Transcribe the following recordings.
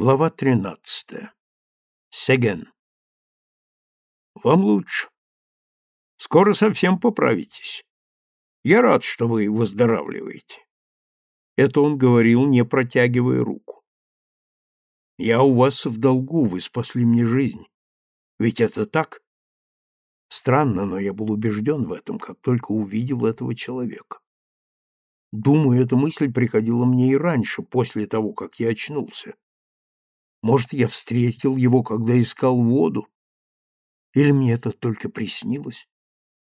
Глава тринадцатая. Сеген. Вам лучше. Скоро совсем поправитесь. Я рад, что вы выздоравливаете. Это он говорил, не протягивая руку. Я у вас в долгу, вы спасли мне жизнь. Ведь это так? Странно, но я был убежден в этом, как только увидел этого человека. Думаю, эта мысль приходила мне и раньше, после того, как я очнулся. Может, я встретил его, когда искал воду? Или мне это только приснилось?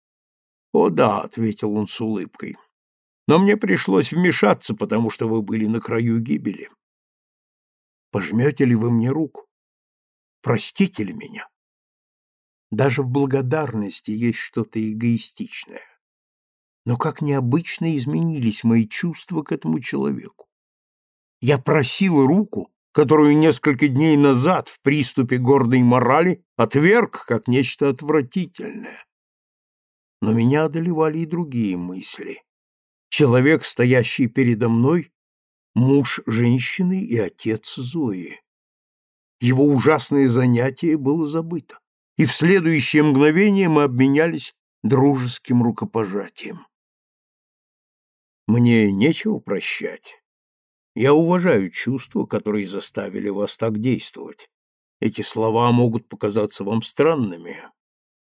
— О да, — ответил он с улыбкой. — Но мне пришлось вмешаться, потому что вы были на краю гибели. Пожмете ли вы мне руку? Простите ли меня? Даже в благодарности есть что-то эгоистичное. Но как необычно изменились мои чувства к этому человеку. Я просил руку, которую несколько дней назад в приступе гордой морали отверг как нечто отвратительное. Но меня одолевали и другие мысли. Человек, стоящий передо мной, муж женщины и отец Зои. Его ужасное занятие было забыто, и в следующее мгновение мы обменялись дружеским рукопожатием. Мне нечего прощать. Я уважаю чувства, которые заставили вас так действовать. Эти слова могут показаться вам странными,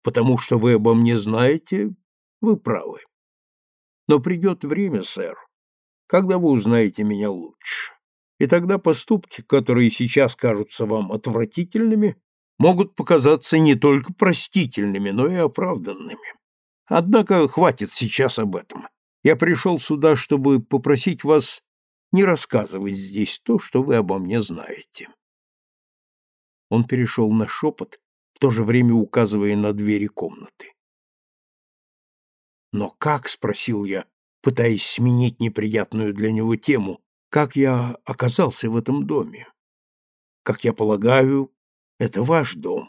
потому что вы обо мне знаете, вы правы. Но придет время, сэр, когда вы узнаете меня лучше. И тогда поступки, которые сейчас кажутся вам отвратительными, могут показаться не только простительными, но и оправданными. Однако хватит сейчас об этом. Я пришел сюда, чтобы попросить вас не рассказывать здесь то, что вы обо мне знаете. Он перешел на шепот, в то же время указывая на двери комнаты. «Но как?» — спросил я, пытаясь сменить неприятную для него тему. «Как я оказался в этом доме? Как я полагаю, это ваш дом.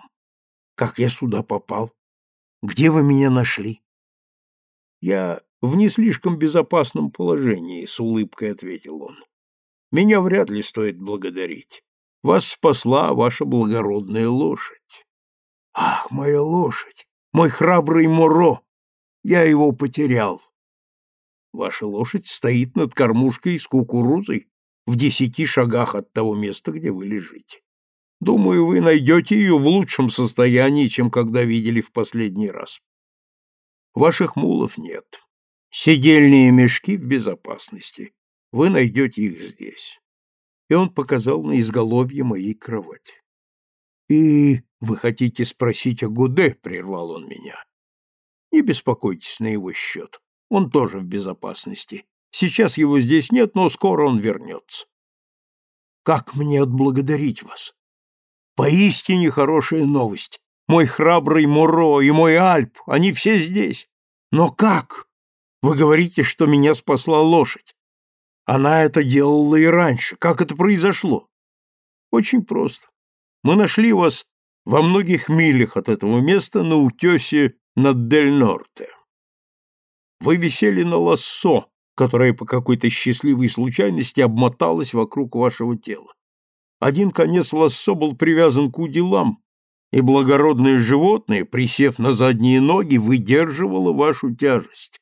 Как я сюда попал? Где вы меня нашли?» «Я в не слишком безопасном положении, с улыбкой ответил он. Меня вряд ли стоит благодарить. Вас спасла ваша благородная лошадь. Ах, моя лошадь, мой храбрый Моро! Я его потерял. Ваша лошадь стоит над кормушкой с кукурузой в десяти шагах от того места, где вы лежите. Думаю, вы найдете ее в лучшем состоянии, чем когда видели в последний раз. Ваших мулов нет. Седельные мешки в безопасности. Вы найдете их здесь. И он показал на изголовье моей кровати. И вы хотите спросить о Гуде, прервал он меня. Не беспокойтесь на его счет. Он тоже в безопасности. Сейчас его здесь нет, но скоро он вернется. Как мне отблагодарить вас? Поистине хорошая новость. Мой храбрый Муро и мой Альп, они все здесь. Но как? Вы говорите, что меня спасла лошадь. Она это делала и раньше. Как это произошло? Очень просто. Мы нашли вас во многих милях от этого места на утесе над Дель-Норте. Вы висели на лассо, которое по какой-то счастливой случайности обмоталось вокруг вашего тела. Один конец лассо был привязан к уделам, и благородное животное, присев на задние ноги, выдерживало вашу тяжесть.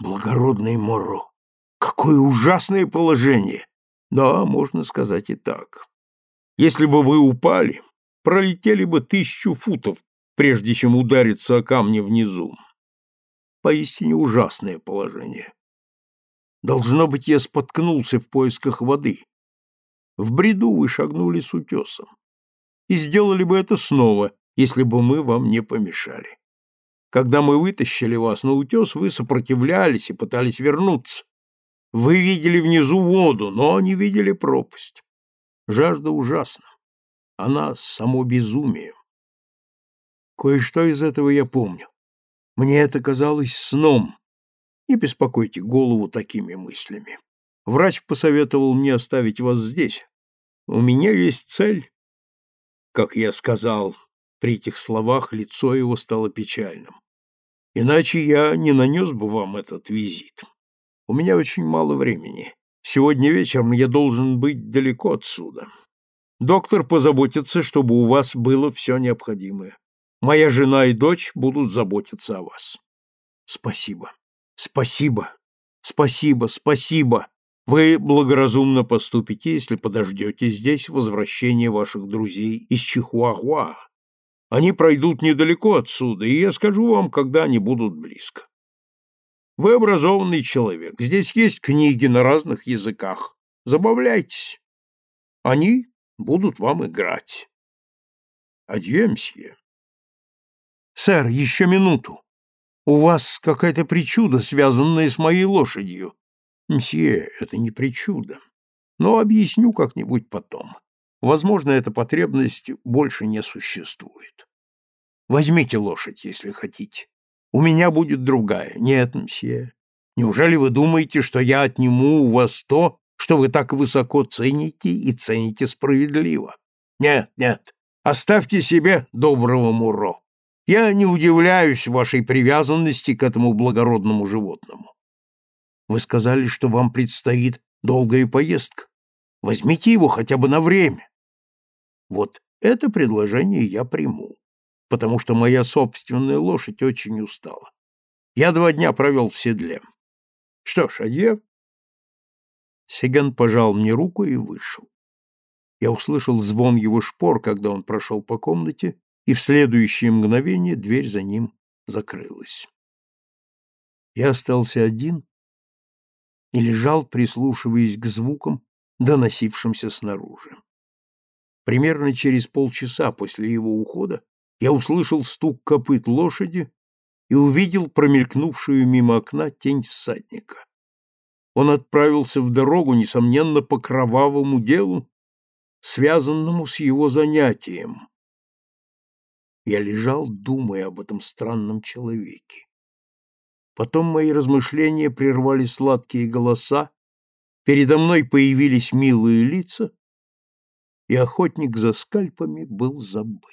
Благородный Моро! Какое ужасное положение! Да, можно сказать и так. Если бы вы упали, пролетели бы тысячу футов, прежде чем удариться о камни внизу. Поистине ужасное положение. Должно быть, я споткнулся в поисках воды. В бреду вы шагнули с утесом. И сделали бы это снова, если бы мы вам не помешали. Когда мы вытащили вас на утес, вы сопротивлялись и пытались вернуться. Вы видели внизу воду, но не видели пропасть. Жажда ужасна. Она само безумие. Кое-что из этого я помню. Мне это казалось сном. Не беспокойте голову такими мыслями. Врач посоветовал мне оставить вас здесь. У меня есть цель. Как я сказал, при этих словах лицо его стало печальным. Иначе я не нанес бы вам этот визит. У меня очень мало времени. Сегодня вечером я должен быть далеко отсюда. Доктор позаботится, чтобы у вас было все необходимое. Моя жена и дочь будут заботиться о вас. Спасибо. Спасибо. Спасибо, спасибо. Вы благоразумно поступите, если подождете здесь возвращения ваших друзей из Чихуахуа. Они пройдут недалеко отсюда, и я скажу вам, когда они будут близко. Вы образованный человек. Здесь есть книги на разных языках. Забавляйтесь. Они будут вам играть. Адье. Сэр, еще минуту. У вас какая-то причуда, связанная с моей лошадью. Мсье, это не причуда. Но объясню как-нибудь потом. Возможно, эта потребность больше не существует. Возьмите лошадь, если хотите. У меня будет другая. Нет, мсье. Неужели вы думаете, что я отниму у вас то, что вы так высоко цените и цените справедливо? Нет, нет. Оставьте себе доброго Муро. Я не удивляюсь вашей привязанности к этому благородному животному. Вы сказали, что вам предстоит долгая поездка. Возьмите его хотя бы на время. Вот это предложение я приму потому что моя собственная лошадь очень устала. Я два дня провел в седле. Что ж, адье. Сиган пожал мне руку и вышел. Я услышал звон его шпор, когда он прошел по комнате, и в следующее мгновение дверь за ним закрылась. Я остался один и лежал, прислушиваясь к звукам, доносившимся снаружи. Примерно через полчаса после его ухода я услышал стук копыт лошади и увидел промелькнувшую мимо окна тень всадника. Он отправился в дорогу, несомненно, по кровавому делу, связанному с его занятием. Я лежал, думая об этом странном человеке. Потом мои размышления прервали сладкие голоса, передо мной появились милые лица, и охотник за скальпами был забыт.